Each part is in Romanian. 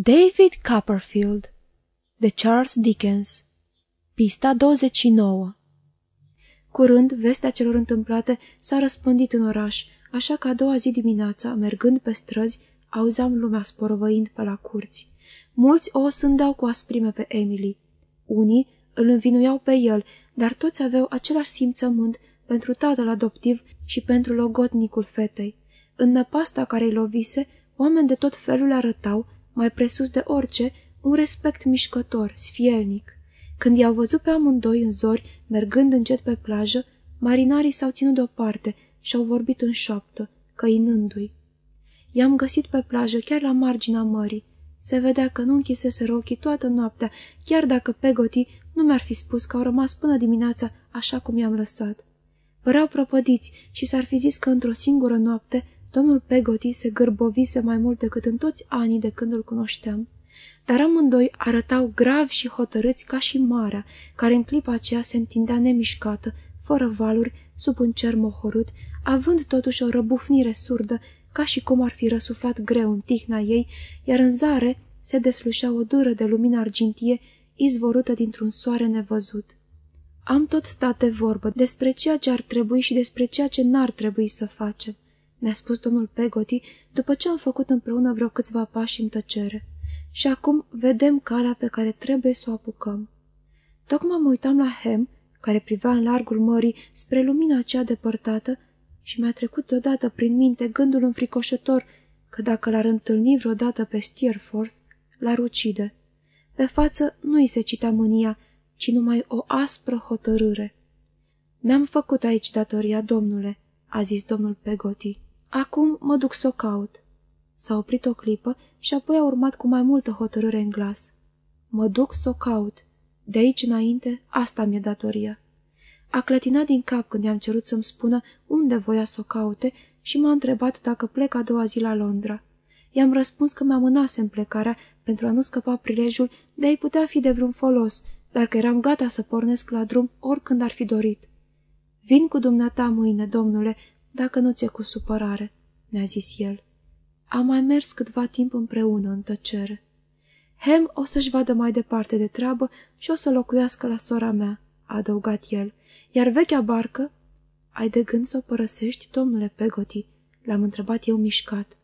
David Copperfield de Charles Dickens Pista 29 Curând, vestea celor întâmplate s-a răspândit în oraș, așa că a doua zi dimineața, mergând pe străzi, auzeam lumea sporovăind pe la curți. Mulți o sândeau cu asprime pe Emily. Unii îl învinuiau pe el, dar toți aveau același simțământ pentru tatăl adoptiv și pentru logotnicul fetei. În năpasta care îi lovise, oameni de tot felul arătau, mai presus de orice, un respect mișcător, sfielnic. Când i-au văzut pe amândoi în zori, mergând încet pe plajă, marinarii s-au ținut deoparte și au vorbit în șoaptă, căinându-i. I-am găsit pe plajă, chiar la marginea mării. Se vedea că nu închisese ochii toată noaptea, chiar dacă Pegoti nu mi-ar fi spus că au rămas până dimineața așa cum i-am lăsat. Păreau prăpădiți și s-ar fi zis că într-o singură noapte domnul Pegoti se gârbovise mai mult decât în toți anii de când îl cunoșteam. Dar amândoi arătau gravi și hotărâți ca și marea, care în clipa aceea se întindea nemișcată, fără valuri, sub un cer mohorât, având totuși o răbufnire surdă, ca și cum ar fi răsuflat greu în tihna ei, iar în zare se deslușea o dură de lumină argintie, izvorută dintr-un soare nevăzut. Am tot stat de vorbă despre ceea ce ar trebui și despre ceea ce n-ar trebui să facem, mi-a spus domnul Pegoti după ce am făcut împreună vreo câțiva pași în tăcere. Și acum vedem calea pe care trebuie să o apucăm. Tocmai mă uitam la Hem, care privea în largul mării spre lumina aceea depărtată și mi-a trecut deodată prin minte gândul înfricoșător că dacă l-ar întâlni vreodată pe Steerforth, l-ar ucide. Pe față nu-i se citea mânia, ci numai o aspră hotărâre. Mi-am făcut aici datoria, domnule," a zis domnul Pegoti. Acum mă duc să o caut." S-a oprit o clipă și apoi a urmat cu mai multă hotărâre în glas. Mă duc să o caut. De aici înainte, asta mi-e datoria." A clătinat din cap când i-am cerut să-mi spună unde voia să o caute și m-a întrebat dacă plec a doua zi la Londra. I-am răspuns că mi-amânasem plecarea pentru a nu scăpa prilejul de a-i putea fi de vreun folos, dar că eram gata să pornesc la drum oricând ar fi dorit. Vin cu dumneata mâine, domnule, dacă nu ți-e cu supărare," mi-a zis el. Am mai mers câtva timp împreună în tăcere. Hem o să-și vadă mai departe de treabă și o să locuiască la sora mea, a adăugat el, iar vechea barcă... Ai de gând să o părăsești, domnule Pegoti? L-am întrebat eu mișcat.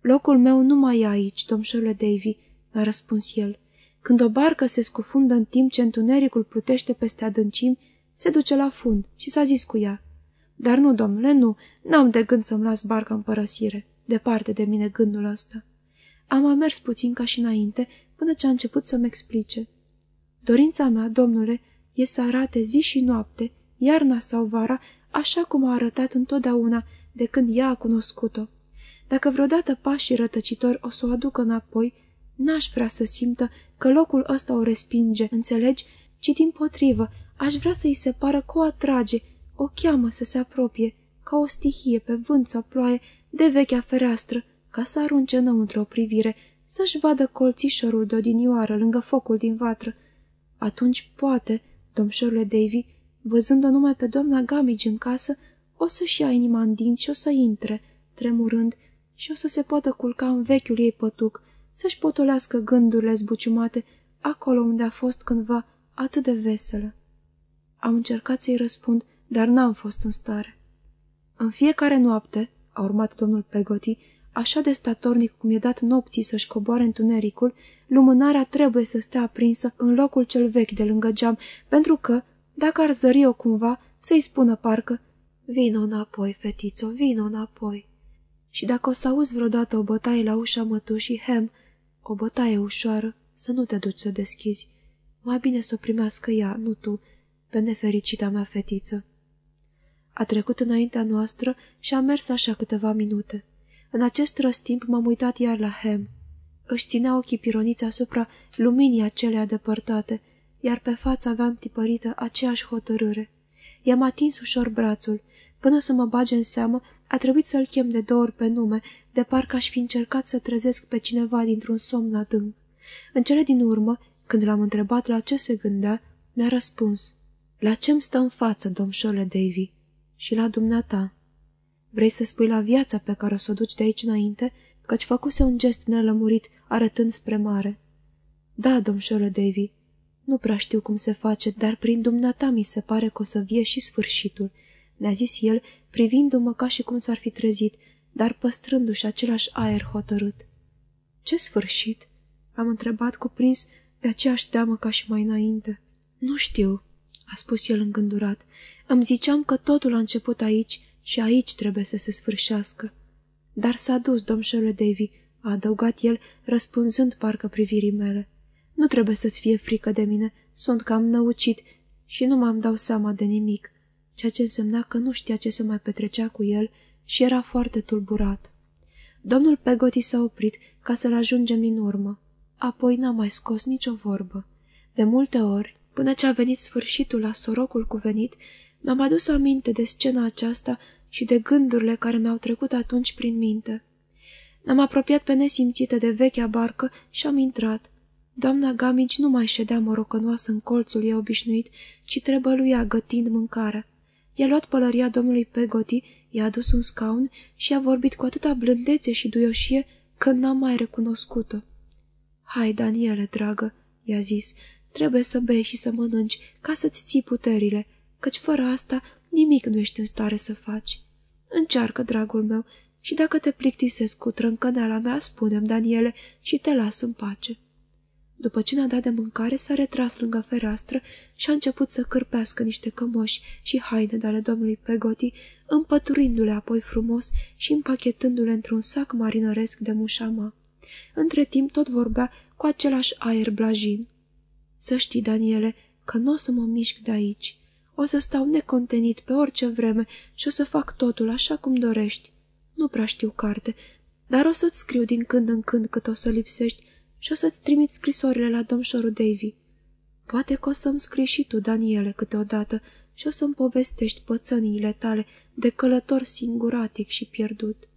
Locul meu nu mai e aici, domșorule Davy, mi-a răspuns el. Când o barcă se scufundă în timp ce întunericul plutește peste adâncimi, se duce la fund și s-a zis cu ea. Dar nu, domnule, nu, n-am de gând să-mi las barca în părăsire. Departe de mine gândul ăsta. Am mai mers puțin ca și înainte, până ce a început să-mi explice. Dorința mea, domnule, e să arate zi și noapte, iarna sau vara, așa cum a arătat întotdeauna de când ea a cunoscut-o. Dacă vreodată pașii rătăcitori o să o aducă înapoi, n-aș vrea să simtă că locul ăsta o respinge, înțelegi, ci din potrivă, aș vrea să-i se pară că o atrage, o cheamă să se apropie, ca o stihie pe vânt sau ploaie, de vechea fereastră, ca să arunce înăuntru o privire, să-și vadă colțișorul de odinioară lângă focul din vatră. Atunci, poate, domșorule Davy, văzând-o numai pe doamna Gamage în casă, o să-și ia inima în dinți și o să intre, tremurând, și o să se poată culca în vechiul ei pătuc, să-și potolească gândurile zbuciumate acolo unde a fost cândva atât de veselă. Am încercat să-i răspund, dar n-am fost în stare. În fiecare noapte, a urmat domnul Pegoti, așa de statornic cum e dat nopții să-și coboare întunericul, lumânarea trebuie să stea aprinsă în locul cel vechi de lângă geam, pentru că, dacă ar zări-o cumva, să-i spună parcă, Vino înapoi, fetițo, vino înapoi. Și dacă o să auzi vreodată o bătaie la ușa mătușii, hem, o bătaie ușoară, să nu te duci să deschizi. Mai bine să o primească ea, nu tu, pe nefericita mea fetiță. A trecut înaintea noastră și a mers așa câteva minute. În acest răstimp m-am uitat iar la Hem. Își ținea ochii pironiți asupra luminii acelea depărtate, iar pe față avea întipărită aceeași hotărâre. I-am atins ușor brațul. Până să mă bage în seamă, a trebuit să-l chem de două ori pe nume, de parcă aș fi încercat să trezesc pe cineva dintr-un somn adânc. În cele din urmă, când l-am întrebat la ce se gândea, mi-a răspuns. La ce-mi stă în față, domșole Davy? Și la dumneata. Vrei să spui la viața pe care o să o duci de aici înainte, căci făcuse un gest nelămurit, arătând spre mare. Da, domșoră Davy, nu prea știu cum se face, dar prin dumneata mi se pare că o să vie și sfârșitul, mi-a zis el, privindu-mă ca și cum s-ar fi trezit, dar păstrându-și același aer hotărât. Ce sfârșit?" am întrebat cuprins de aceeași teamă ca și mai înainte. Nu știu," a spus el îngândurat. Îmi ziceam că totul a început aici și aici trebuie să se sfârșească. Dar s-a dus, domșole Davy, a adăugat el, răspunzând parcă privirii mele. Nu trebuie să-ți fie frică de mine, sunt cam năucit și nu m-am dau seama de nimic, ceea ce însemna că nu știa ce se mai petrecea cu el și era foarte tulburat. Domnul Pegoti s-a oprit ca să-l ajungem din urmă. Apoi n-a mai scos nicio vorbă. De multe ori, până ce a venit sfârșitul la sorocul cuvenit, mi-am adus aminte de scena aceasta și de gândurile care mi-au trecut atunci prin minte. Ne-am apropiat pe nesimțită de vechea barcă și am intrat. Doamna Gamici nu mai ședea morocănoasă în colțul ei obișnuit, ci trebăluia gătind mâncarea. I-a luat pălăria domnului Pegoti, i-a adus un scaun și a vorbit cu atâta blândețe și duioșie că n-am mai recunoscut-o. Hai, Daniele, dragă," i-a zis, trebuie să bei și să mănânci ca să-ți ții puterile, căci fără asta nimic nu ești în stare să faci. Încearcă, dragul meu, și dacă te plictisesc cu trâncăneala mea, spunem, Daniele, și te las în pace." După ce ne-a dat de mâncare, s-a retras lângă fereastră și a început să cârpească niște cămoși și haine de ale domnului Pegoti, împăturindu-le apoi frumos și împachetându-le într-un sac marinăresc de mușama. Între timp tot vorbea cu același aer blajin. Să știi, Daniele, că nu o să mă mișc de aici. O să stau necontenit pe orice vreme și o să fac totul așa cum dorești. Nu prea știu carte, dar o să-ți scriu din când în când cât o să lipsești și o să-ți trimit scrisorile la domșorul Davy. Poate că o să-mi scrii și tu, Daniele, câteodată și o să-mi povestești pățăniile tale de călător singuratic și pierdut.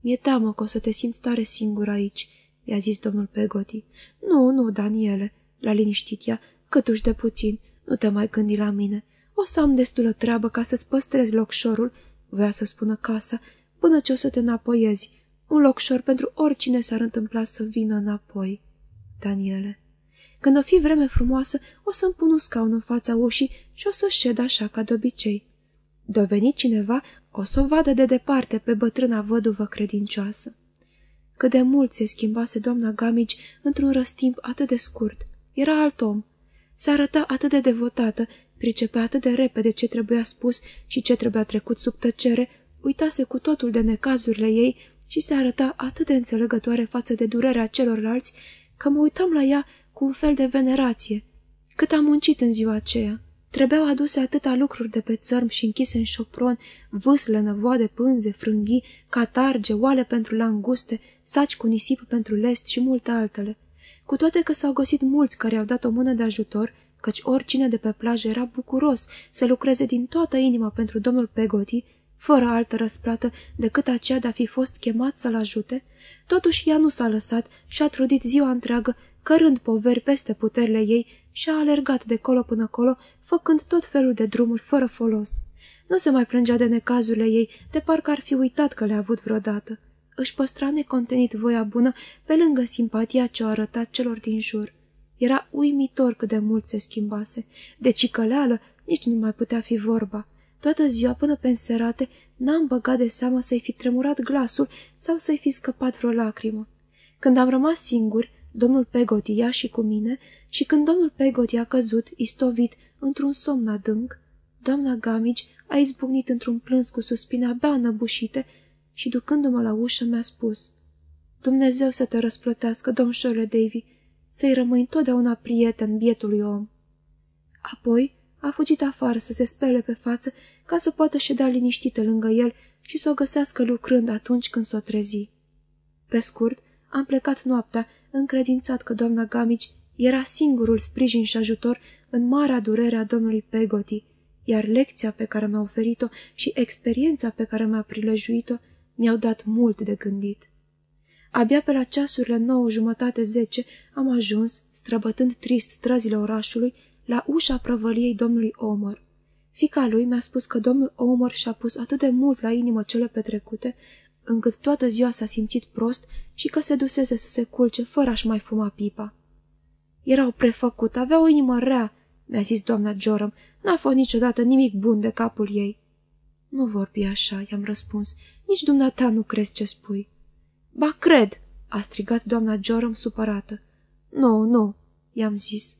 Mi-e teamă că o să te simți tare singur aici, i-a zis domnul Pegoti. Nu, nu, Daniele, l-a liniștit ea, câtuși de puțin, nu te mai gândi la mine. O să am destulă treabă ca să-ți păstrezi locșorul, voia să spună casa, până ce o să te înapoiezi. Un locșor pentru oricine s-ar întâmpla să vină înapoi. Daniele. Când o fi vreme frumoasă, o să-mi pun un scaun în fața ușii și o să șed așa ca de obicei. Doveni cineva, o să o vadă de departe pe bătrâna văduvă credincioasă. Cât de mult se schimbase doamna Gamici într-un răstimp atât de scurt. Era alt om. Se arăta atât de devotată, pricepea atât de repede ce trebuia spus și ce trebuia trecut sub tăcere, uitase cu totul de necazurile ei și se arăta atât de înțelegătoare față de durerea celorlalți, că mă uitam la ea cu un fel de venerație. Cât am muncit în ziua aceea. Trebuiau aduse atâta lucruri de pe țărm și închise în șopron, vâsle, năvoade, pânze, frânghii, catarge, oale pentru languste, saci cu nisip pentru lest și multe altele. Cu toate că s-au găsit mulți care au dat o mână de ajutor, căci oricine de pe plajă era bucuros să lucreze din toată inima pentru domnul Pegoti, fără altă răsplată decât aceea de a fi fost chemat să-l ajute, totuși ea nu s-a lăsat și a trudit ziua întreagă, cărând poveri peste puterile ei și a alergat de colo până colo, făcând tot felul de drumuri fără folos. Nu se mai plângea de necazurile ei, de parcă ar fi uitat că le-a avut vreodată. Își păstra necontenit voia bună pe lângă simpatia ce o arătat celor din jur. Era uimitor cât de mult se schimbase. De cicăleală nici nu mai putea fi vorba. Toată ziua până pe înserate n-am băgat de seamă să-i fi tremurat glasul sau să-i fi scăpat vreo lacrimă. Când am rămas singuri, domnul Pegoti ia și cu mine, și când domnul Pegoti a căzut, istovit, într-un somn adânc, doamna Gamici a izbucnit într-un plâns cu suspine abia înăbușite și, ducându-mă la ușă, mi-a spus Dumnezeu să te răsplătească, domnșorule Davy, să-i rămâi întotdeauna prieten bietului om. Apoi a fugit afară să se spele pe față ca să poată ședea liniștită lângă el și să o găsească lucrând atunci când s-o trezi. Pe scurt, am plecat noaptea, încredințat că doamna Gamici era singurul sprijin și ajutor în marea durere a domnului Pegoti, iar lecția pe care mi-a oferit-o și experiența pe care mi-a prilejuit-o mi-au dat mult de gândit. Abia pe la ceasurile nouă jumătate zece am ajuns, străbătând trist străzile orașului, la ușa prăvăliei domnului Omar. Fica lui mi-a spus că domnul Omar și-a pus atât de mult la inimă cele petrecute, încât toată ziua s-a simțit prost și că se duseze să se culce fără a-și mai fuma pipa. Erau prefăcut, avea o inimă rea, mi-a zis doamna Joram, n-a fost niciodată nimic bun de capul ei. Nu vorbi așa, i-am răspuns, nici dumneata nu crezi ce spui. Ba, cred, a strigat doamna Joram supărată. Nu, nu, i-am zis.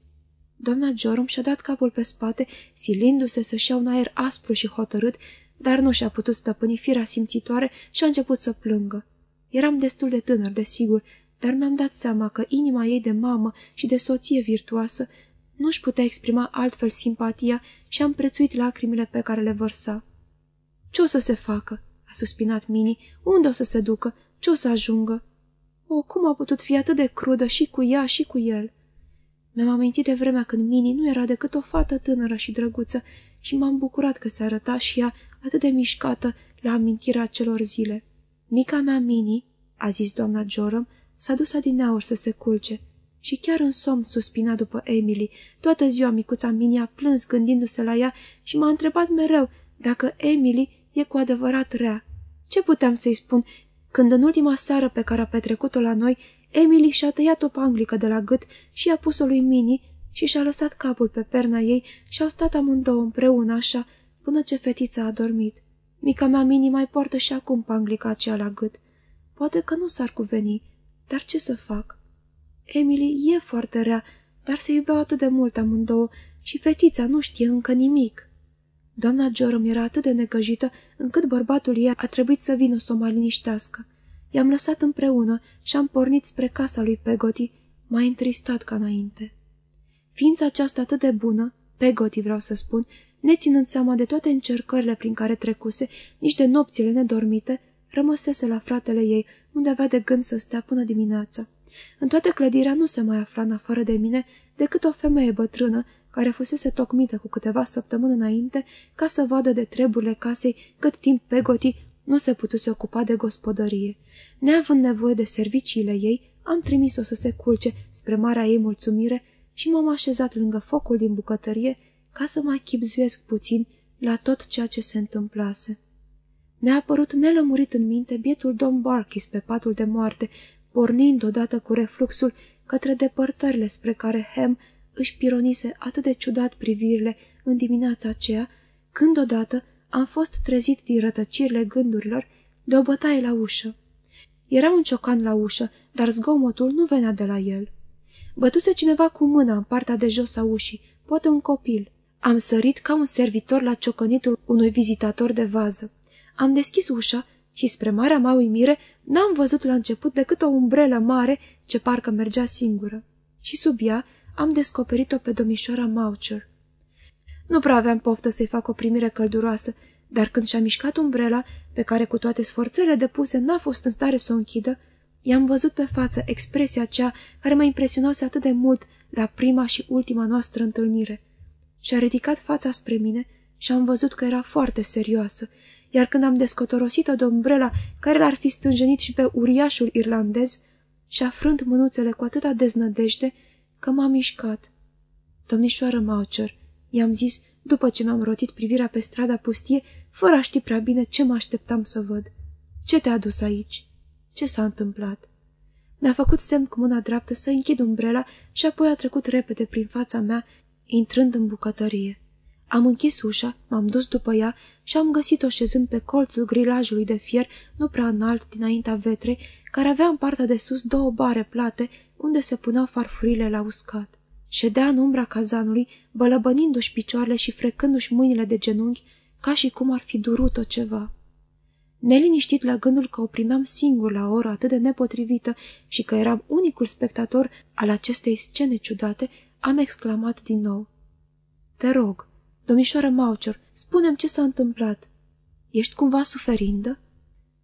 Doamna Joram și-a dat capul pe spate, silindu-se să-și ia un aer aspru și hotărât, dar nu și-a putut stăpâni firea simțitoare și a început să plângă. Eram destul de tânăr, desigur, dar mi-am dat seama că inima ei de mamă și de soție virtuoasă nu-și putea exprima altfel simpatia și am prețuit lacrimile pe care le vărsa. Ce o să se facă?" a suspinat Mini. Unde o să se ducă? Ce o să ajungă?" O, cum a putut fi atât de crudă și cu ea și cu el?" Mi-am amintit de vremea când Mini nu era decât o fată tânără și drăguță și m-am bucurat că se arăta și ea atât de mișcată la amintirea celor zile. Mica mea Mini, a zis doamna Joram, s-a dus adineauri să se culce. Și chiar în somn suspina după Emily. Toată ziua micuța Mini a plâns gândindu-se la ea și m-a întrebat mereu dacă Emily e cu adevărat rea. Ce puteam să-i spun când în ultima seară pe care a petrecut-o la noi, Emily și-a tăiat o panglică de la gât și a pus-o lui Mini și și-a lăsat capul pe perna ei și au stat amândouă împreună așa, până ce fetița a dormit. Mica mea Mini mai poartă și acum panglica aceea la gât. Poate că nu s-ar cuveni, dar ce să fac? Emily e foarte rea, dar se iubeau atât de mult amândouă și fetița nu știe încă nimic. Doamna Joram era atât de necăjită încât bărbatul ei a trebuit să vină să o mai liniștească. I-am lăsat împreună și am pornit spre casa lui Pegoti, mai întristat ca înainte. Ființa aceasta atât de bună, Pegoti vreau să spun, neținând seama de toate încercările prin care trecuse, nici de nopțile nedormite, rămăsese la fratele ei, unde avea de gând să stea până dimineața. În toată clădirea nu se mai afla în afară de mine decât o femeie bătrână care fusese tocmită cu câteva săptămâni înainte ca să vadă de treburile casei cât timp Pegoti nu se putuse ocupa de gospodărie. Neavând nevoie de serviciile ei, am trimis-o să se culce spre marea ei mulțumire și m-am așezat lângă focul din bucătărie ca să mai chipzuiesc puțin la tot ceea ce se întâmplase. Mi-a apărut nelămurit în minte bietul domn Barkis pe patul de moarte, pornind odată cu refluxul către depărtările spre care Hem își pironise atât de ciudat privirile în dimineața aceea, când odată am fost trezit din rătăcirile gândurilor de o bătaie la ușă. Era un ciocan la ușă, dar zgomotul nu venea de la el. Bătuse cineva cu mâna în partea de jos a ușii, poate un copil. Am sărit ca un servitor la ciocănitul unui vizitator de vază. Am deschis ușa și, spre marea mea uimire, n-am văzut la început decât o umbrelă mare ce parcă mergea singură. Și sub ea am descoperit-o pe domnișoara Maucher. Nu prea aveam poftă să-i fac o primire călduroasă, dar când și-a mișcat umbrela, pe care cu toate sforțele depuse n-a fost în stare să o închidă, i-am văzut pe față expresia aceea care mă impresionase atât de mult la prima și ultima noastră întâlnire. Și-a ridicat fața spre mine și am văzut că era foarte serioasă, iar când am descotorosit-o de umbrela care l-ar fi stânjenit și pe uriașul irlandez, și-a frânt mânuțele cu atâta deznădejde că m-a mișcat. Domnișoară Maucher, i-am zis, după ce mi-am rotit privirea pe strada pustie, fără a ști prea bine ce mă așteptam să văd. Ce te-a dus aici? Ce s-a întâmplat? Mi-a făcut semn cu mâna dreaptă să închid umbrela și apoi a trecut repede prin fața mea, intrând în bucătărie. Am închis ușa, m-am dus după ea și am găsit-o șezând pe colțul grilajului de fier, nu prea înalt dinaintea vetrei, care avea în partea de sus două bare plate, unde se puneau farfurile la uscat. Ședea în umbra cazanului, bălăbănindu-și picioarele și frecându-și mâinile de genunchi, ca și cum ar fi durut-o ceva. Neliniștit la gândul că o primeam singur la o oră atât de nepotrivită și că eram unicul spectator al acestei scene ciudate, am exclamat din nou. Te rog, domnișoară Maucher, spune ce s-a întâmplat. Ești cumva suferindă?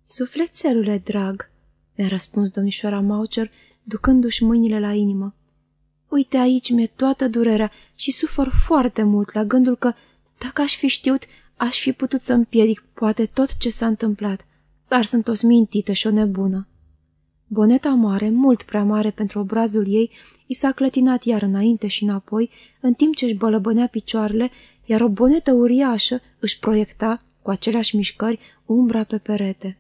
Sufletelule drag, mi-a răspuns domnișoara Maucher, ducându-și mâinile la inimă. Uite aici mi-e toată durerea și sufăr foarte mult la gândul că, dacă aș fi știut, aș fi putut să împiedic poate tot ce s-a întâmplat, dar sunt o smintită și o nebună. Boneta mare, mult prea mare pentru obrazul ei, i s-a clătinat iar înainte și înapoi, în timp ce își bălăbănea picioarele, iar o bonetă uriașă își proiecta, cu aceleași mișcări, umbra pe perete.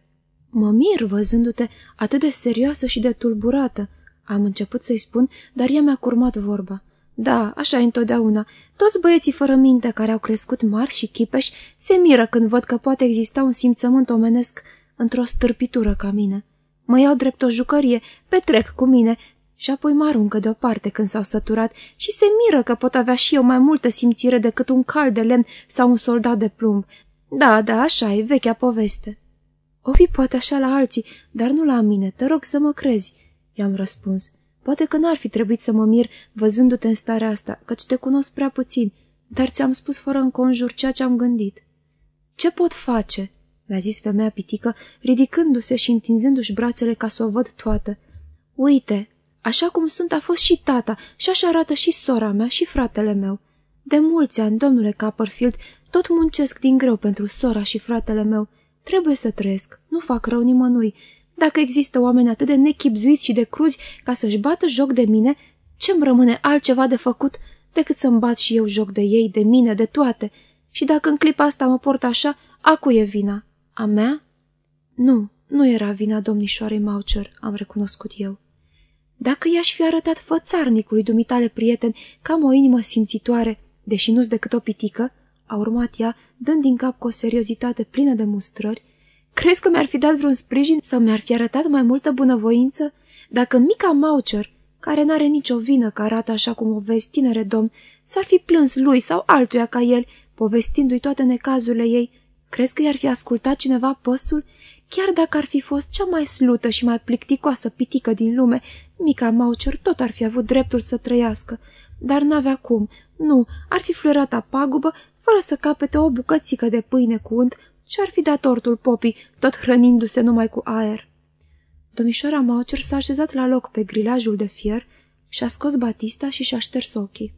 Mă mir văzându-te atât de serioasă și de tulburată, am început să-i spun, dar ea mi-a curmat vorba. Da, așa e întotdeauna. Toți băieții fără minte care au crescut mari și chipeși se miră când văd că poate exista un simțământ omenesc într-o stârpitură ca mine. Mă iau drept o jucărie, petrec cu mine și apoi mă aruncă deoparte când s-au săturat și se miră că pot avea și eu mai multă simțire decât un cal de lemn sau un soldat de plumb. Da, da, așa e, vechea poveste. O fi poate așa la alții, dar nu la mine, te rog să mă crezi, i-am răspuns. Poate că n-ar fi trebuit să mă mir văzându-te în starea asta, căci te cunosc prea puțin, dar ți-am spus fără înconjur ceea ce am gândit. Ce pot face?" mi-a zis femeia pitică, ridicându-se și întinzându-și brațele ca să o văd toată. Uite, așa cum sunt a fost și tata și așa arată și sora mea și fratele meu. De mulți ani, domnule Copperfield, tot muncesc din greu pentru sora și fratele meu. Trebuie să trăiesc, nu fac rău nimănui. Dacă există oameni atât de nechipzuiți și de cruzi ca să-și bată joc de mine, ce-mi rămâne altceva de făcut decât să-mi bat și eu joc de ei, de mine, de toate? Și dacă în clipa asta mă port așa, a cui e vina? A mea? Nu, nu era vina domnișoarei Maucher, am recunoscut eu. Dacă i-aș fi arătat fățarnicului dumitale prieten că am o inimă simțitoare, deși nu-s decât o pitică, a urmat ea, dând din cap cu o seriozitate plină de mustrări, crezi că mi-ar fi dat vreun sprijin sau mi-ar fi arătat mai multă bunăvoință? Dacă mica Maucher, care n-are nicio vină că arată așa cum o vezi, tinere domn, s-ar fi plâns lui sau altuia ca el, povestindu-i toate necazurile ei, crezi că i-ar fi ascultat cineva păsul? Chiar dacă ar fi fost cea mai slută și mai plicticoasă pitică din lume, mica Maucher tot ar fi avut dreptul să trăiască, dar n-avea cum, nu, ar fi fluierat pagubă fără să capete o bucățică de pâine cu unt și ar fi dat tortul popii, tot hrănindu-se numai cu aer. Domnișoara Maucher s-a așezat la loc pe grilajul de fier și-a scos batista și și-a șters ochii.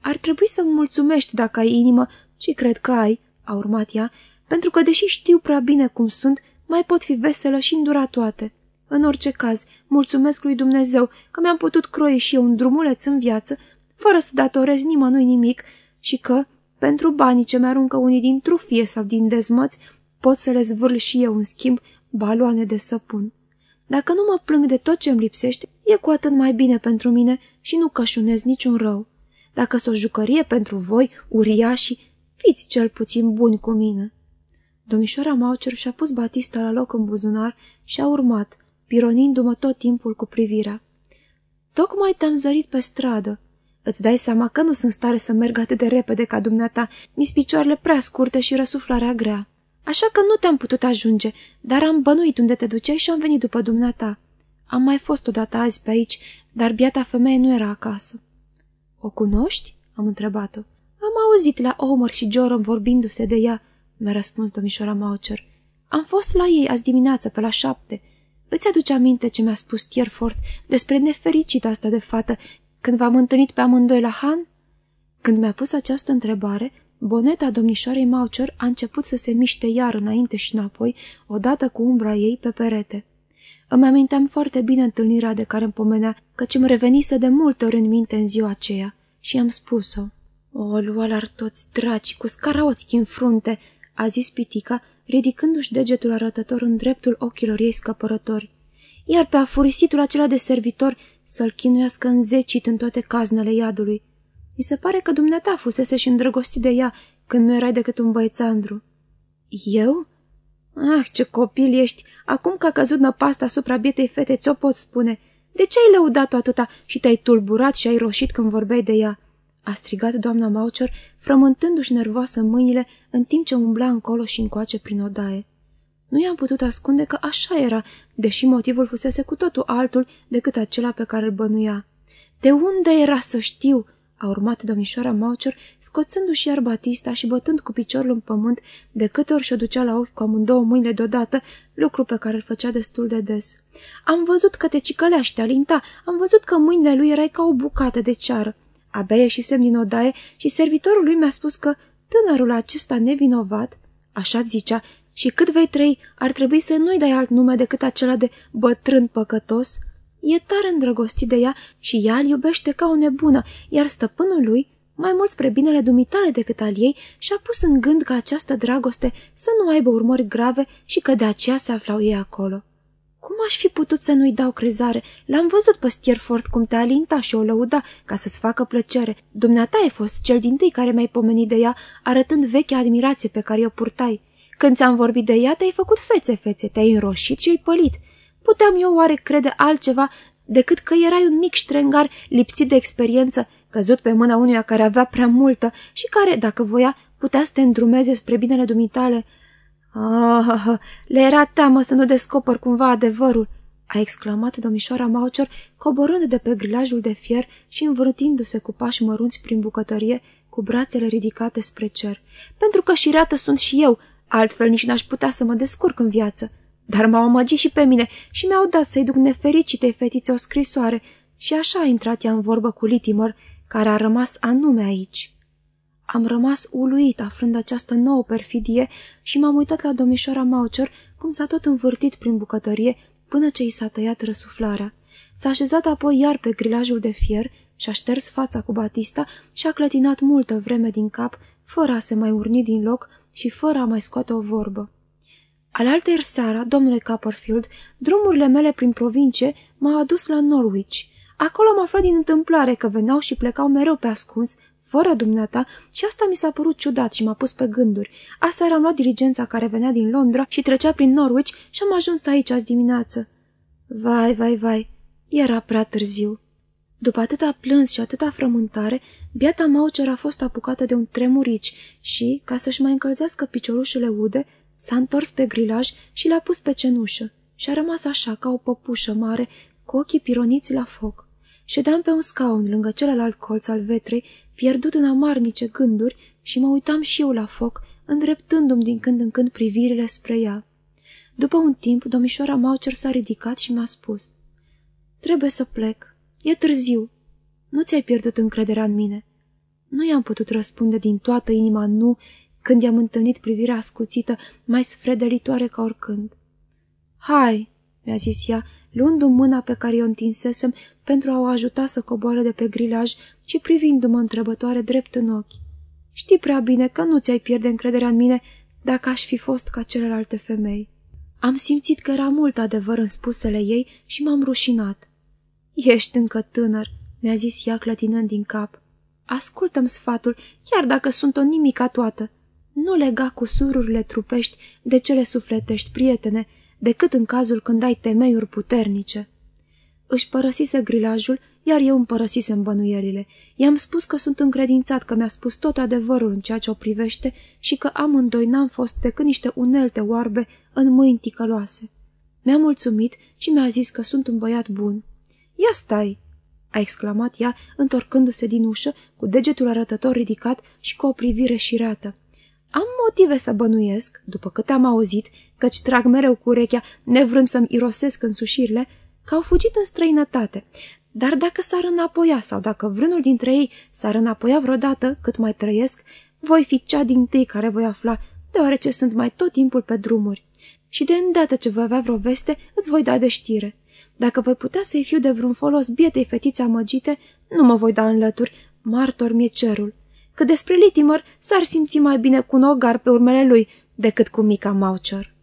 Ar trebui să-mi mulțumești dacă ai inimă și cred că ai, a urmat ea, pentru că, deși știu prea bine cum sunt, mai pot fi veselă și îndura toate. În orice caz, mulțumesc lui Dumnezeu că mi-am putut croi și eu un drumuleț în viață, fără să datorez nimănui nimic și că, pentru banii ce mi-aruncă unii din trufie sau din dezmăți, pot să le zvârl și eu în schimb baloane de săpun. Dacă nu mă plâng de tot ce îmi lipsește, e cu atât mai bine pentru mine și nu cășunez niciun rău. Dacă s o jucărie pentru voi, uriașii, fiți cel puțin buni cu mine. Domnișoara Maucer și-a pus Batista la loc în buzunar și a urmat, pironindu-mă tot timpul cu privirea. Tocmai te-am zărit pe stradă. Îți dai seama că nu sunt stare să merg atât de repede ca dumneata, nici picioarele prea scurte și răsuflarea grea. Așa că nu te-am putut ajunge, dar am bănuit unde te duceai și am venit după dumneata. Am mai fost odată azi pe aici, dar biata femeie nu era acasă. O cunoști?" am întrebat-o. Am auzit la Omer și Joram vorbindu-se de ea," mi-a răspuns domnișoara Maucher. Am fost la ei azi dimineață, pe la șapte. Îți aduce aminte ce mi-a spus Tierfort despre nefericita asta de fată când v-am întâlnit pe amândoi la Han? Când mi-a pus această întrebare, boneta domnișoarei Maucher a început să se miște iar înainte și înapoi, odată cu umbra ei pe perete. Îmi aminteam foarte bine întâlnirea de care îmi pomenea, căci îmi revenise de multe ori în minte în ziua aceea și am spus-o. O, lualar toți draci, cu scaraoți în frunte, a zis pitica, ridicându-și degetul arătător în dreptul ochilor ei scăpărători. Iar pe afurisitul acela de servitor să-l chinuiască zecit în toate caznele iadului. Mi se pare că dumneata fusese și îndrăgostit de ea când nu erai decât un băiețandru. Eu? Ah, ce copil ești! Acum că a căzut năpasta asupra bietei fete, ți-o pot spune. De ce ai lăudat-o atâta și te-ai tulburat și ai roșit când vorbeai de ea? a strigat doamna Maucher, frământându-și nervoasă mâinile în timp ce umbla încolo și încoace prin odaie. Nu i-am putut ascunde că așa era, deși motivul fusese cu totul altul decât acela pe care îl bănuia. De unde era să știu?" a urmat domnișoara Maucher, scoțându-și iar Batista și bătând cu piciorul în pământ de câte ori și-o ducea la ochi cu amândouă mâinile deodată, lucru pe care îl făcea destul de des. Am văzut că te cicălea și te alinta, am văzut că mâinile lui erai ca o bucată de ceară. Abia ieșisem din odaie și servitorul lui mi-a spus că tânărul acesta nevinovat, așa zicea, și cât vei trăi, ar trebui să nu-i dai alt nume decât acela de bătrân păcătos. E tare îndrăgostit de ea și ea îl iubește ca o nebună, iar stăpânul lui, mai mult spre binele dumitale decât al ei, și-a pus în gând că această dragoste să nu aibă urmări grave și că de aceea se aflau ei acolo. Cum aș fi putut să nu-i dau crezare? L-am văzut pe Stierfort cum te alinta și o lăuda ca să-ți facă plăcere. Dumneata ai fost cel din tâi care mi-ai pomenit de ea, arătând vechea admirație pe care o purtai. Când ți-am vorbit de ea, te-ai făcut fețe-fețe, te-ai înroșit și ai pălit. Puteam eu oare crede altceva decât că erai un mic ștrengar lipsit de experiență, căzut pe mâna unuia care avea prea multă și care, dacă voia, putea să te îndrumeze spre binele dumitale. Ah, le era teamă să nu descoper cumva adevărul, a exclamat domnișoara Maucher, coborând de pe grilajul de fier și învârtindu-se cu pași mărunți prin bucătărie, cu brațele ridicate spre cer. Pentru că șirată sunt și eu, altfel nici n-aș putea să mă descurc în viață. Dar m-au amăgit și pe mine și mi-au dat să-i duc nefericitei fetițe o scrisoare și așa a intrat ea în vorbă cu Litimer, care a rămas anume aici. Am rămas uluit aflând această nouă perfidie și m-am uitat la domnișoara Maucher cum s-a tot învârtit prin bucătărie până ce i s-a tăiat răsuflarea. S-a așezat apoi iar pe grilajul de fier și-a șters fața cu Batista și a clătinat multă vreme din cap, fără a se mai urni din loc și fără a mai scoate o vorbă. Alaltă seara, domnule Copperfield, drumurile mele prin provincie m-au adus la Norwich. Acolo am aflat din întâmplare că veneau și plecau mereu pe ascuns, fără dumneata, și asta mi s-a părut ciudat și m-a pus pe gânduri. Aseară am luat diligența care venea din Londra și trecea prin Norwich și am ajuns aici azi dimineață. Vai, vai, vai, era prea târziu. După atâta plâns și atâta frământare, biata Maucer a fost apucată de un tremurici și, ca să-și mai încălzească piciorușele ude, S-a întors pe grilaj și l-a pus pe cenușă și a rămas așa, ca o păpușă mare, cu ochii pironiți la foc. Ședeam pe un scaun lângă celălalt colț al vetrei, pierdut în amarnice gânduri și mă uitam și eu la foc, îndreptându-mi din când în când privirile spre ea. După un timp, domnișoara Maucer s-a ridicat și mi-a spus Trebuie să plec. E târziu. Nu ți-ai pierdut încrederea în mine." Nu i-am putut răspunde din toată inima nu, când i-am întâlnit privirea ascuțită, mai sfredelitoare ca oricând. Hai, mi-a zis ea, luându-mi mâna pe care o întinsesem pentru a o ajuta să coboare de pe grilaj și privindu-mă întrebătoare drept în ochi. Știi prea bine că nu ți-ai pierde încrederea în mine dacă aș fi fost ca celelalte femei. Am simțit că era mult adevăr în spusele ei și m-am rușinat. Ești încă tânăr, mi-a zis ea clătinând din cap. Ascultă-mi sfatul, chiar dacă sunt o nimica toată. Nu lega cu sururile trupești de cele sufletești, prietene, decât în cazul când ai temeiuri puternice. Își părăsise grilajul, iar eu îmi părăsisem bănuielile. I-am spus că sunt încredințat că mi-a spus tot adevărul în ceea ce o privește și că amândoi n-am fost decât niște unelte oarbe în mâini ticăloase. Mi-a mulțumit și mi-a zis că sunt un băiat bun. Ia stai!" a exclamat ea, întorcându-se din ușă, cu degetul arătător ridicat și cu o privire șirată. Am motive să bănuiesc, după câte am auzit, căci trag mereu cu urechea, nevrând să-mi irosesc însușirile, că au fugit în străinătate. Dar dacă s-ar înapoia sau dacă vreunul dintre ei s-ar înapoia vreodată, cât mai trăiesc, voi fi cea din tâi care voi afla, deoarece sunt mai tot timpul pe drumuri. Și de îndată ce voi avea vreo veste, îți voi da de știre. Dacă voi putea să-i fiu de vreun folos bietei fetițe amăgite, nu mă voi da în lături, martor mi-e cerul că despre Litimer s-ar simți mai bine cu un ogar pe urmele lui decât cu mica Maucher.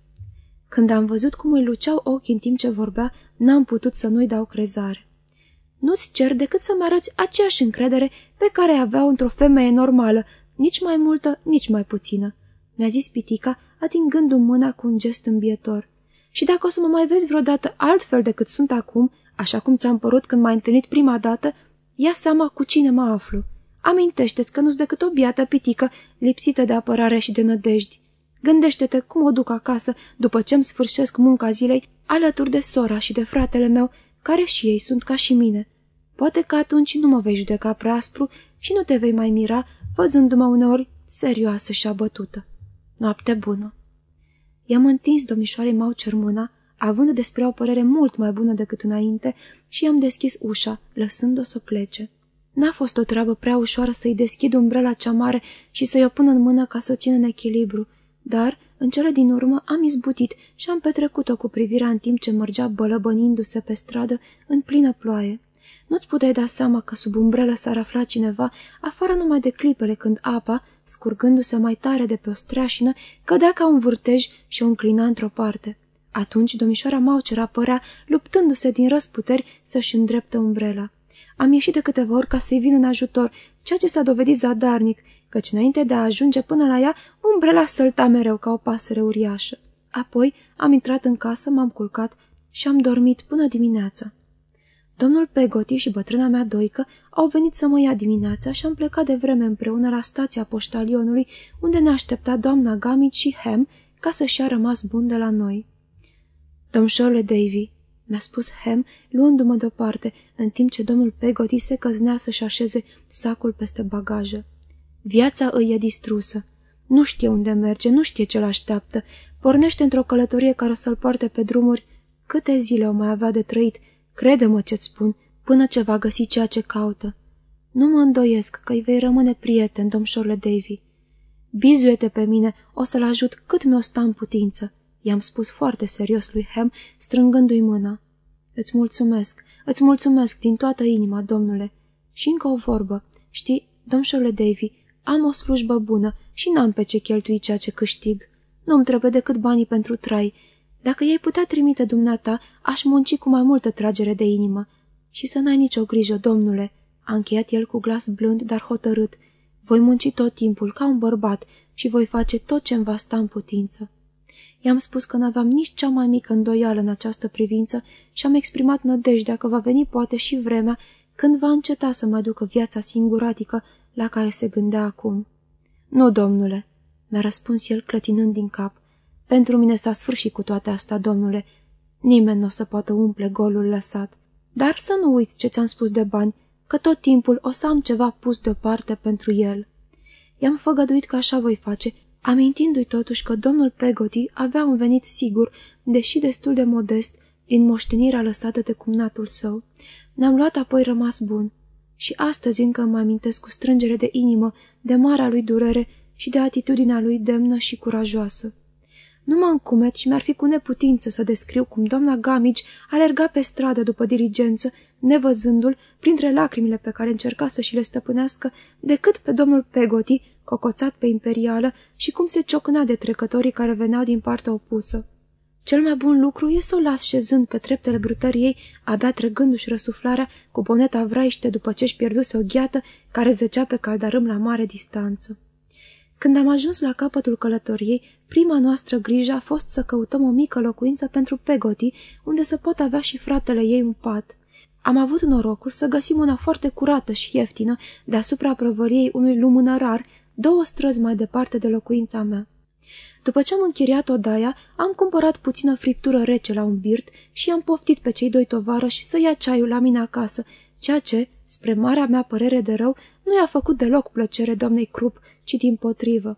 Când am văzut cum îi luceau ochii în timp ce vorbea, n-am putut să nu-i dau crezare. Nu-ți cer decât să-mi arăți aceeași încredere pe care avea într-o femeie normală, nici mai multă, nici mai puțină, mi-a zis Pitica, atingându-mi mâna cu un gest îmbietor. Și dacă o să mă mai vezi vreodată altfel decât sunt acum, așa cum ți-am părut când m-ai întâlnit prima dată, ia seama cu cine mă aflu. Amintește-ți că nu-s decât o biată pitică lipsită de apărare și de nădejdi. Gândește-te cum o duc acasă după ce-mi sfârșesc munca zilei alături de sora și de fratele meu, care și ei sunt ca și mine. Poate că atunci nu mă vei judeca prea aspru și nu te vei mai mira, văzându-mă uneori serioasă și abătută. Noapte bună! I-am întins domnișoarei Maucer mâna, având despre o părere mult mai bună decât înainte, și i-am deschis ușa, lăsând-o să plece. N-a fost o treabă prea ușoară să-i deschid umbrela cea mare și să-i o pun în mână ca să o țin în echilibru, dar, în cele din urmă, am izbutit și am petrecut-o cu privirea în timp ce mărgea bălăbănindu-se pe stradă în plină ploaie. Nu-ți puteai da seama că sub umbrelă s-ar afla cineva, afară numai de clipele când apa, scurgându-se mai tare de pe o streașină, cădea ca un vârtej și o înclina într-o parte. Atunci domnișoara Maucer apărea, luptându-se din răsputeri să-și îndreptă umbrela. Am ieșit de câteva ori ca să-i vin în ajutor, ceea ce s-a dovedit zadarnic, căci înainte de a ajunge până la ea, umbrela sălta mereu ca o pasăre uriașă. Apoi am intrat în casă, m-am culcat și am dormit până dimineața. Domnul Pegoti și bătrâna mea Doică au venit să mă ia dimineața și am plecat de vreme împreună la stația poștalionului, unde ne aștepta doamna Gamit și Hem ca să-și a rămas bun de la noi. Domșorle Davy, mi-a spus Hem, luându-mă deoparte, în timp ce domnul Pegoti se căznea să-și așeze sacul peste bagajă. Viața îi e distrusă. Nu știe unde merge, nu știe ce-l așteaptă. Pornește într-o călătorie care o să-l poarte pe drumuri. Câte zile o mai avea de trăit, crede-mă ce-ți spun, până ce va găsi ceea ce caută. Nu mă îndoiesc că îi vei rămâne prieten, domșorle Davy. Bizuie-te pe mine, o să-l ajut cât mi-o sta în putință i-am spus foarte serios lui Hem, strângându-i mâna. Îți mulțumesc, îți mulțumesc din toată inima, domnule. Și încă o vorbă. Știi, domnule Davy, am o slujbă bună și n-am pe ce cheltui ceea ce câștig. Nu-mi trebuie decât banii pentru trai. Dacă ei putea trimite dumneata, aș munci cu mai multă tragere de inimă. Și să n-ai nicio grijă, domnule, a încheiat el cu glas blând, dar hotărât. Voi munci tot timpul, ca un bărbat, și voi face tot ce-mi va sta în putință. I-am spus că n-aveam nici cea mai mică îndoială în această privință și am exprimat nădejdea că va veni poate și vremea când va înceta să mai ducă viața singuratică la care se gândea acum. Nu, domnule, mi-a răspuns el clătinând din cap. Pentru mine s-a sfârșit cu toate astea, domnule. Nimeni nu o să poată umple golul lăsat. Dar să nu uiți ce ți-am spus de bani, că tot timpul o să am ceva pus deoparte pentru el. I-am făgăduit că așa voi face amintindu-i totuși că domnul Pegoti avea un venit sigur, deși destul de modest, din moștenirea lăsată de cumnatul său. Ne-am luat apoi rămas bun. Și astăzi încă mă amintesc cu strângere de inimă de marea lui durere și de atitudinea lui demnă și curajoasă. Nu mă încumet și mi-ar fi cu neputință să descriu cum doamna Gamici alerga pe stradă după diligență, nevăzându-l, printre lacrimile pe care încerca să și le stăpânească, decât pe domnul Pegoti, cocoțat pe imperială, și cum se ciocna de trecătorii care veneau din partea opusă. Cel mai bun lucru e să o las șezând pe treptele brutăriei, abia trăgându-și răsuflarea cu boneta vraiște după ce-și pierduse o gheată care zăcea pe caldarâm la mare distanță. Când am ajuns la capătul călătoriei, prima noastră grijă a fost să căutăm o mică locuință pentru Pegoti, unde să pot avea și fratele ei un pat. Am avut norocul să găsim una foarte curată și ieftină deasupra prăvăriei unui lumânărar, două străzi mai departe de locuința mea. După ce am închiriat odaia, am cumpărat puțină friptură rece la un birt și am poftit pe cei doi tovarăși să ia ceaiul la mine acasă, ceea ce, spre marea mea părere de rău, nu i-a făcut deloc plăcere doamnei Krupp, ci din potrivă.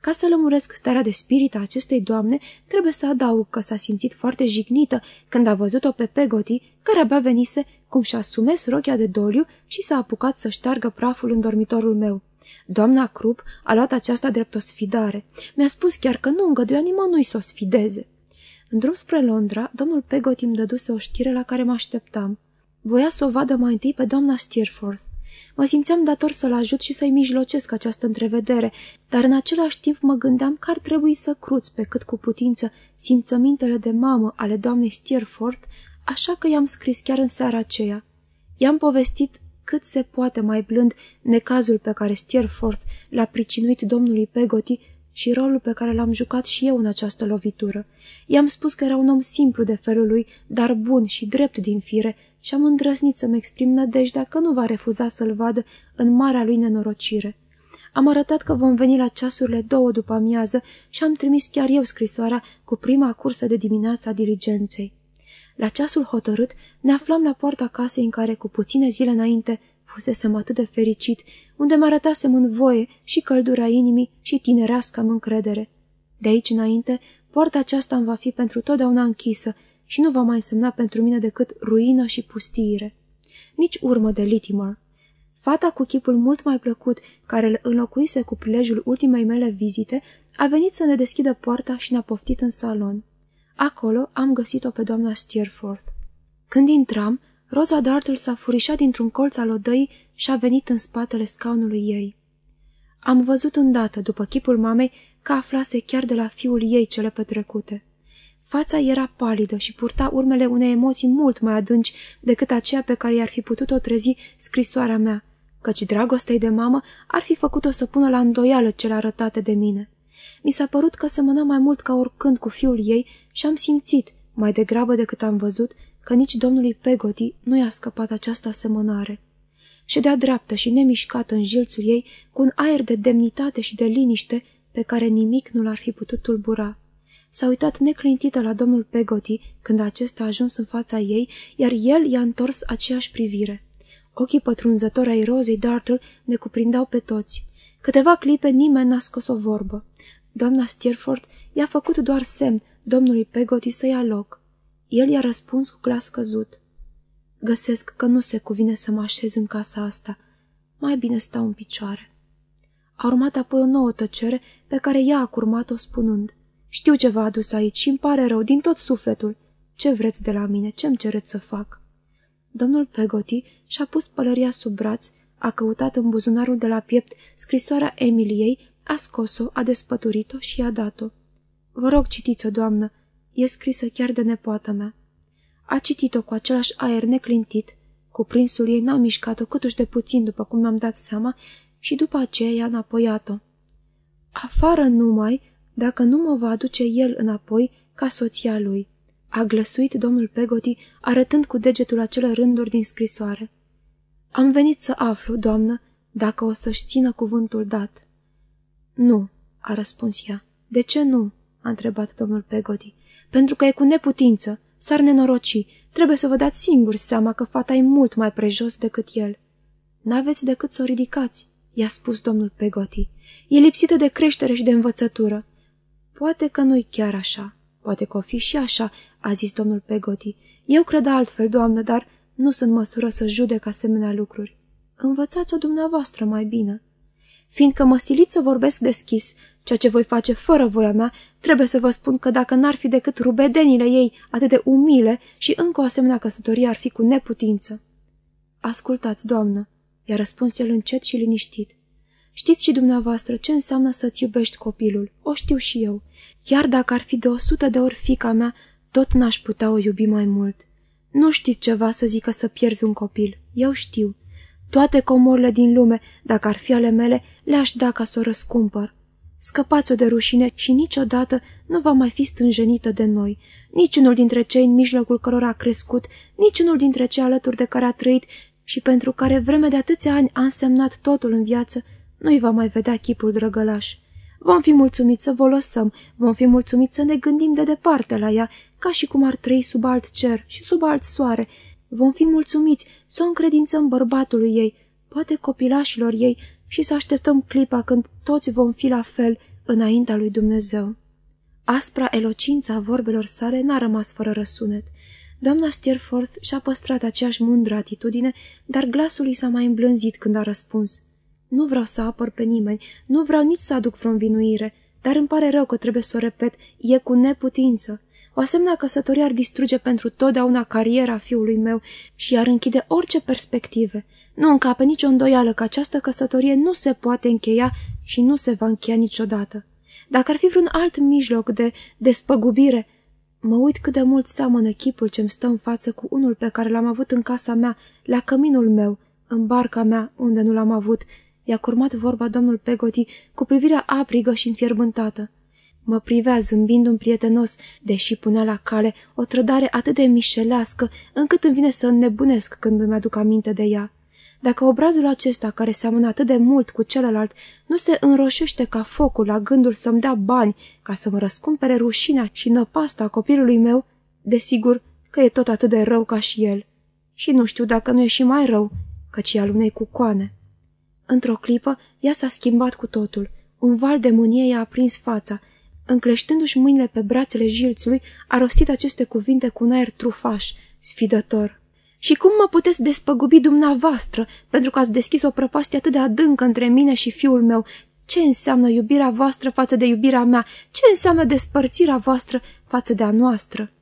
Ca să lămuresc starea de spirit a acestei doamne, trebuie să adaug că s-a simțit foarte jignită când a văzut-o pe Pegoti, care abia venise, cum și-a sumes rochia de doliu și s-a apucat să șteargă praful în dormitorul meu. Doamna Krupp a luat aceasta drept o sfidare. Mi-a spus chiar că nu îngăduia nimănui să o sfideze. În drum spre Londra, domnul Pegoti îmi dăduse o știre la care mă așteptam. Voia să o vadă mai întâi pe doamna Steerforth. Mă simțeam dator să-l ajut și să-i mijlocesc această întrevedere, dar în același timp mă gândeam că ar trebui să cruț pe cât cu putință simțămintele de mamă ale doamnei Steerforth, așa că i-am scris chiar în seara aceea. I-am povestit cât se poate mai blând necazul pe care Steerforth l-a pricinuit domnului Pegoti și rolul pe care l-am jucat și eu în această lovitură. I-am spus că era un om simplu de felul lui, dar bun și drept din fire și am îndrăznit să-mi exprim nădejdea că nu va refuza să-l vadă în marea lui nenorocire. Am arătat că vom veni la ceasurile două după amiază și am trimis chiar eu scrisoarea cu prima cursă de dimineață a diligenței. La ceasul hotărât ne aflam la poarta casei în care cu puține zile înainte fusesem atât de fericit, unde mă arătasem în voie și căldura inimii și tinerească încredere. De aici înainte, poarta aceasta îmi va fi pentru totdeauna închisă și nu va mai însemna pentru mine decât ruină și pustiire. Nici urmă de Litimer. Fata cu chipul mult mai plăcut, care îl înlocuise cu prilejul ultimei mele vizite, a venit să ne deschidă poarta și ne-a poftit în salon. Acolo am găsit-o pe doamna Steerforth. Când intram, Roza Dartle s-a furișat dintr-un colț al odăii și a venit în spatele scaunului ei. Am văzut îndată, după chipul mamei, că aflase chiar de la fiul ei cele petrecute. Fața era palidă și purta urmele unei emoții mult mai adânci decât aceea pe care i-ar fi putut-o trezi scrisoarea mea, căci dragostei de mamă ar fi făcut-o să pună la îndoială cele arătate de mine. Mi s-a părut că semăna mai mult ca oricând cu fiul ei și am simțit, mai degrabă decât am văzut, că nici domnului Pegoti nu i-a scăpat această asemănare. Ședea dreaptă și nemișcată în jilțul ei, cu un aer de demnitate și de liniște pe care nimic nu l-ar fi putut tulbura. S-a uitat neclintită la domnul Pegoti când acesta a ajuns în fața ei, iar el i-a întors aceeași privire. Ochii pătrunzători ai rozei Dartle ne cuprindau pe toți. Câteva clipe nimeni n-a scos o vorbă. Doamna Steerforth i-a făcut doar semn domnului Pegoti să ia loc. El i-a răspuns cu glas căzut. Găsesc că nu se cuvine să mă așez în casa asta. Mai bine stau în picioare. A urmat apoi o nouă tăcere pe care ea a curmat-o spunând. Știu ce v-a adus aici și îmi pare rău din tot sufletul. Ce vreți de la mine? Ce-mi cereți să fac?" Domnul Pegoti și-a pus pălăria sub braț, a căutat în buzunarul de la piept scrisoarea Emiliei, a scos-o, a despăturit-o și i-a dat-o. Vă rog, citiți-o, doamnă. E scrisă chiar de nepoată mea." A citit-o cu același aer neclintit, cuprinsul ei n-a mișcat-o câtuși de puțin după cum mi-am dat seama și după aceea i-a înapoiat-o. Afară numai, dacă nu mă va aduce el înapoi ca soția lui, a glăsuit domnul Pegoti, arătând cu degetul acele rânduri din scrisoare. Am venit să aflu, doamnă, dacă o să-și țină cuvântul dat. Nu, a răspuns ea. De ce nu? a întrebat domnul Pegoti. Pentru că e cu neputință, s-ar nenoroci, trebuie să vă dați singuri seama că fata e mult mai prejos decât el. N-aveți decât să o ridicați, i-a spus domnul Pegoti. E lipsită de creștere și de învățătură. Poate că nu-i chiar așa. Poate că o fi și așa, a zis domnul Pegoti. Eu cred altfel, doamnă, dar nu sunt măsură să judec asemenea lucruri. Învățați-o dumneavoastră mai bine. Fiindcă mă siliți să vorbesc deschis, ceea ce voi face fără voia mea, trebuie să vă spun că dacă n-ar fi decât rubedenile ei atât de umile și încă o asemenea căsătorie ar fi cu neputință. Ascultați, doamnă, i-a răspuns el încet și liniștit. Știți și dumneavoastră ce înseamnă să-ți iubești copilul. O știu și eu. Chiar dacă ar fi de o sută de ori fica mea, tot n-aș putea o iubi mai mult. Nu știți ceva să zică să pierzi un copil. Eu știu. Toate comorile din lume, dacă ar fi ale mele, le-aș da ca să o răscumpăr. Scăpați-o de rușine și niciodată nu va mai fi stânjenită de noi, niciunul dintre cei în mijlocul cărora a crescut, niciunul dintre cei alături de care a trăit și pentru care vreme de atâția ani a însemnat totul în viață, nu-i va mai vedea chipul drăgălaș. Vom fi mulțumiți să vă lăsăm, vom fi mulțumiți să ne gândim de departe la ea, ca și cum ar trăi sub alt cer și sub alt soare. Vom fi mulțumiți să o încredințăm bărbatului ei, poate copilașilor ei, și să așteptăm clipa când toți vom fi la fel înaintea lui Dumnezeu. Aspra elocința a vorbelor sale n-a rămas fără răsunet. Doamna Steerforth și-a păstrat aceeași mândră atitudine, dar glasul i s-a mai îmblânzit când a răspuns. Nu vreau să apăr pe nimeni, nu vreau nici să aduc vreo învinuire, dar îmi pare rău că trebuie să o repet, e cu neputință. O asemenea căsătorie ar distruge pentru totdeauna cariera fiului meu și ar închide orice perspective. Nu încape nicio îndoială că această căsătorie nu se poate încheia și nu se va încheia niciodată. Dacă ar fi vreun alt mijloc de despăgubire, mă uit cât de mult seamănă chipul ce-mi stă în față cu unul pe care l-am avut în casa mea, la căminul meu, în barca mea, unde nu l-am avut, i-a curmat vorba domnul Pegoti cu privirea aprigă și înfierbântată. Mă privea zâmbindu-mi prietenos, deși punea la cale o trădare atât de mișelească, încât îmi vine să înnebunesc când îmi aduc aminte de ea. Dacă obrazul acesta, care seamănă atât de mult cu celălalt, nu se înroșește ca focul la gândul să-mi dea bani ca să mă răscumpere rușinea și năpasta copilului meu, desigur că e tot atât de rău ca și el. Și nu știu dacă nu e și mai rău, căci e al unei cucoane. Într-o clipă, ea s-a schimbat cu totul. Un val de mânie i-a aprins fața. Încleștându-și mâinile pe brațele jilțului, a rostit aceste cuvinte cu un aer trufaș, sfidător. Și cum mă puteți despăgubi dumneavoastră pentru că ați deschis o prăpastie atât de adâncă între mine și fiul meu? Ce înseamnă iubirea voastră față de iubirea mea? Ce înseamnă despărțirea voastră față de a noastră?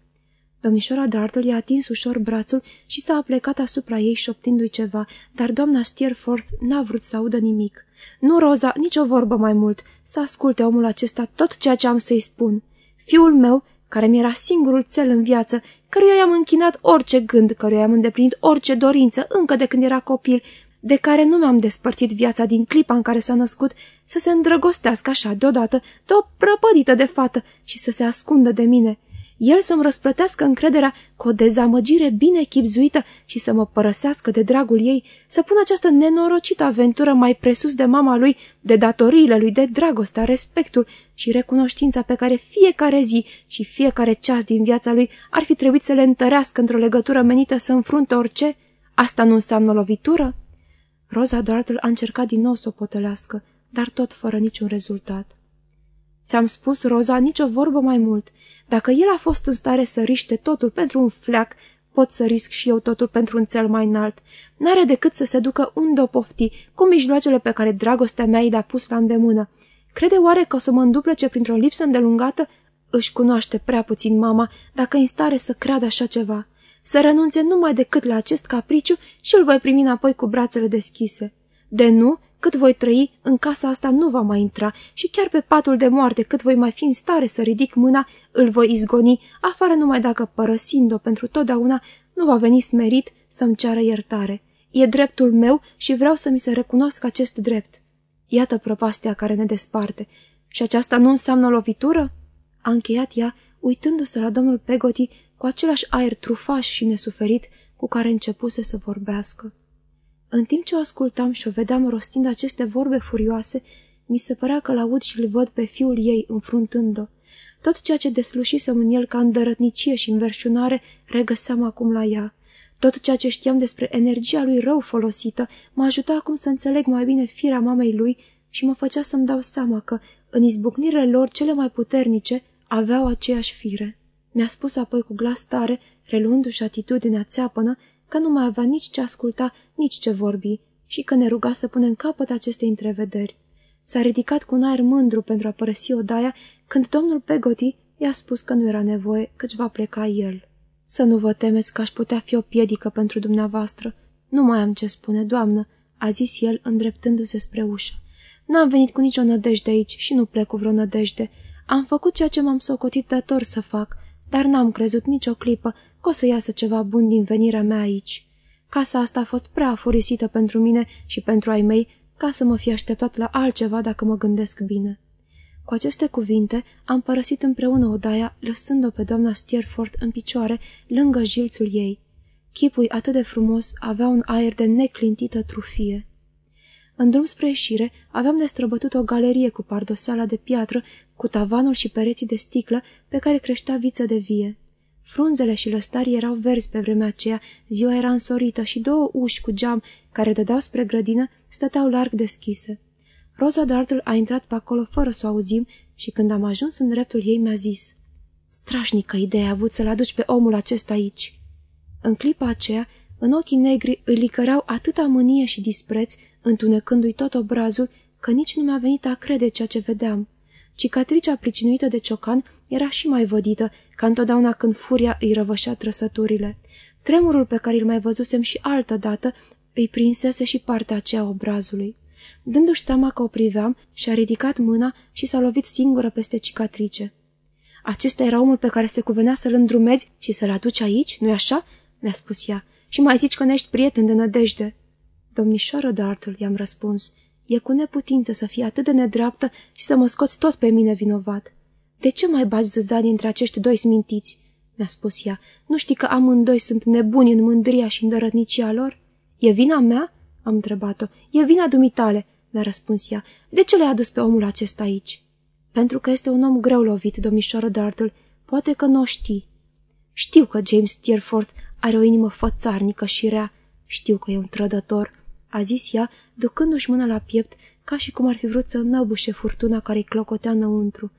Domnișoara Dartle i-a atins ușor brațul și s-a aplecat asupra ei șoptindu-i ceva, dar doamna Steerforth n-a vrut să audă nimic. Nu, Roza, nicio vorbă mai mult. Să asculte omul acesta tot ceea ce am să-i spun. Fiul meu, care mi-era singurul cel în viață, căruia i-am închinat orice gând, căruia i-am îndeplinit orice dorință încă de când era copil, de care nu mi-am despărțit viața din clipa în care s-a născut, să se îndrăgostească așa deodată de o prăpădită de fată și să se ascundă de mine el să-mi răsplătească încrederea cu o dezamăgire bine chipzuită și să mă părăsească de dragul ei, să pună această nenorocită aventură mai presus de mama lui, de datoriile lui, de dragostea, respectul și recunoștința pe care fiecare zi și fiecare ceas din viața lui ar fi trebuit să le întărească într-o legătură menită să înfrunte orice? Asta nu înseamnă lovitură? Rosa Dartle a încercat din nou să o potelească, dar tot fără niciun rezultat. Ți-am spus, Roza, nicio vorbă mai mult. Dacă el a fost în stare să riște totul pentru un fleac, pot să risc și eu totul pentru un cel mai înalt. N-are decât să se ducă unde o pofti, cu mijloacele pe care dragostea mea i le-a pus la îndemână. Crede oare că o să mă înduplece printr-o lipsă îndelungată? Își cunoaște prea puțin mama dacă e în stare să creadă așa ceva. Să renunțe numai decât la acest capriciu și îl voi primi înapoi cu brațele deschise. De nu, cât voi trăi, în casa asta nu va mai intra și chiar pe patul de moarte, cât voi mai fi în stare să ridic mâna, îl voi izgoni, afară numai dacă, părăsind-o pentru totdeauna, nu va veni smerit să-mi ceară iertare. E dreptul meu și vreau să mi se recunoască acest drept. Iată prăpastia care ne desparte. Și aceasta nu înseamnă lovitură? A încheiat ea, uitându-se la domnul Pegoti cu același aer trufaș și nesuferit cu care începuse să vorbească. În timp ce o ascultam și o vedeam rostind aceste vorbe furioase, mi se părea că l-aud și-l văd pe fiul ei înfruntând-o. Tot ceea ce deslușisem în el ca îndărătnicie și înverșunare, regăseam acum la ea. Tot ceea ce știam despre energia lui rău folosită mă ajuta acum să înțeleg mai bine firea mamei lui și mă făcea să-mi dau seama că, în izbucnirile lor cele mai puternice, aveau aceeași fire. Mi-a spus apoi cu glas tare, reluându-și atitudinea țeapănă, că nu mai avea nici ce asculta, nici ce vorbi și că ne ruga să punem capăt acestei întrevederi. S-a ridicat cu un aer mândru pentru a părăsi odaia când domnul Pegoti i-a spus că nu era nevoie, căci va pleca el. Să nu vă temeți că aș putea fi o piedică pentru dumneavoastră. Nu mai am ce spune, doamnă, a zis el îndreptându-se spre ușă. N-am venit cu nicio nădejde aici și nu plec cu vreo nădejde. Am făcut ceea ce m-am socotit dator să fac, dar n-am crezut nicio clipă că o să iasă ceva bun din venirea mea aici. Casa asta a fost prea furisită pentru mine și pentru ai mei ca să mă fi așteptat la altceva dacă mă gândesc bine. Cu aceste cuvinte am părăsit împreună odaia, lăsând-o pe doamna Stierfort în picioare, lângă jilțul ei. Chipul atât de frumos avea un aer de neclintită trufie. În drum spre ieșire aveam de străbătut o galerie cu pardoseala de piatră, cu tavanul și pereții de sticlă pe care creștea viță de vie. Frunzele și lăstarii erau verzi pe vremea aceea, ziua era însorită și două uși cu geam care dădeau spre grădină stăteau larg deschise. Rosa Dartle a intrat pe acolo fără să o auzim și când am ajuns în dreptul ei mi-a zis Strașnică idee a avut să-l aduci pe omul acesta aici. În clipa aceea, în ochii negri îi licăreau atâta mânie și dispreț, întunecându-i tot obrazul, că nici nu mi-a venit a crede ceea ce vedeam. Cicatricea pricinuită de ciocan era și mai vădită, ca întotdeauna când furia îi răvășea trăsăturile. Tremurul pe care îl mai văzusem și altă dată îi prinsese și partea aceea obrazului. Dându-și seama că o priveam, și-a ridicat mâna și s-a lovit singură peste cicatrice. Acesta era omul pe care se cuvenea să-l îndrumezi și să-l aduci aici, nu-i așa?" mi-a spus ea. Și mai zici că nești prieten de nădejde." Domnișoară Dartle, i-am răspuns, E cu neputință să fii atât de nedreaptă și să mă scoți tot pe mine vinovat. De ce mai bagi zăzani între acești doi smintiți?" mi-a spus ea. Nu știi că amândoi sunt nebuni în mândria și îndărătnicia lor?" E vina mea?" am întrebat-o. E vina dumitale," mi-a răspuns ea. De ce l-ai adus pe omul acesta aici?" Pentru că este un om greu lovit, domnișoară Dartle. Poate că nu o știi." Știu că James Steerforth are o inimă fățarnică și rea. Știu că e un trădător a zis ea, ducându-și mâna la piept, ca și cum ar fi vrut să înăbușe furtuna care-i clocotea înăuntru.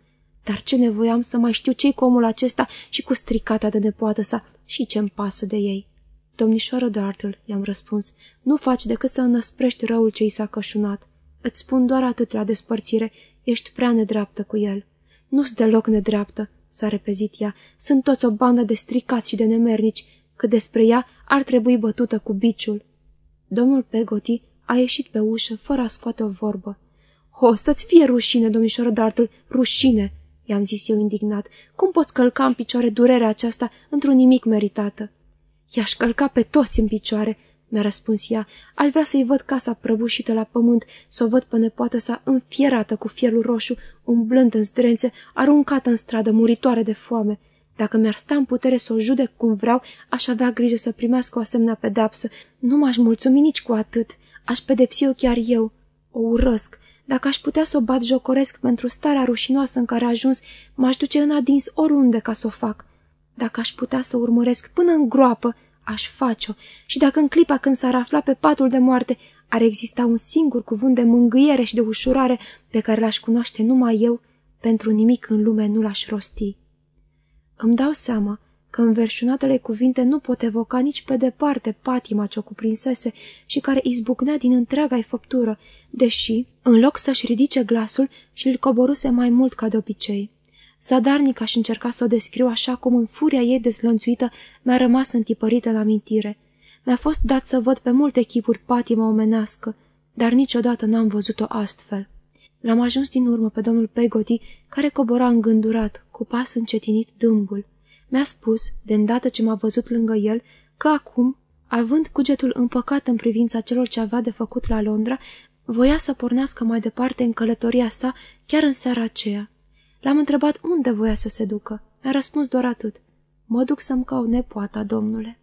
Dar ce nevoiam să mai știu ce-i cu omul acesta și cu stricata de nepoată sa și ce-mi pasă de ei. Domnișoară Dartle, i-am răspuns, nu faci decât să înăsprești răul ce i s-a cășunat. Îți spun doar atât la despărțire, ești prea nedreaptă cu el. Nu-s deloc nedreaptă, s-a repezit ea. Sunt toți o bandă de stricați și de nemernici, că despre ea ar trebui bătută cu biciul. Domnul Pegoti a ieșit pe ușă, fără a scoate o vorbă. O, să-ți fie rușine, domnișoară Dartul, rușine!" i-am zis eu indignat. Cum poți călca în picioare durerea aceasta într-un nimic meritată?" I-aș călca pe toți în picioare," mi-a răspuns ea. Aș vrea să-i văd casa prăbușită la pământ, să o văd pe nepoată sa înfierată cu fielul roșu, umblând în zdrențe, aruncată în stradă, muritoare de foame. Dacă mi-ar sta în putere să o judec cum vreau, aș avea grijă să primească o asemenea pedapsă. Nu m-aș mulțumi nici cu atât. Aș pedepsi-o chiar eu. O urăsc. Dacă aș putea să o bat jocoresc pentru starea rușinoasă în care a ajuns, m-aș duce în adins oriunde ca să o fac. Dacă aș putea să o urmăresc până în groapă, aș face-o. Și dacă în clipa când s-ar afla pe patul de moarte, ar exista un singur cuvânt de mângâiere și de ușurare pe care l-aș cunoaște numai eu, pentru nimic în lume nu l-aș rosti. Îmi dau seama că înverșunatele cuvinte nu pot evoca nici pe departe patima ce o cuprinsese și care izbucnea din întreaga făptură, deși, în loc să-și ridice glasul, și îl coboruse mai mult ca de obicei. Zadarnic aș încerca să o descriu așa cum în furia ei dezlănțuită mi-a rămas întipărită în amintire. Mi-a fost dat să văd pe multe chipuri patima omenească, dar niciodată n-am văzut-o astfel. L-am ajuns din urmă pe domnul Pegoti, care cobora îngândurat, cu pas încetinit dâmbul. Mi-a spus, de îndată ce m-a văzut lângă el, că acum, având cugetul împăcat în privința celor ce avea de făcut la Londra, voia să pornească mai departe în călătoria sa chiar în seara aceea. L-am întrebat unde voia să se ducă. Mi-a răspuns doar atât. Mă duc să-mi caut nepoata, domnule.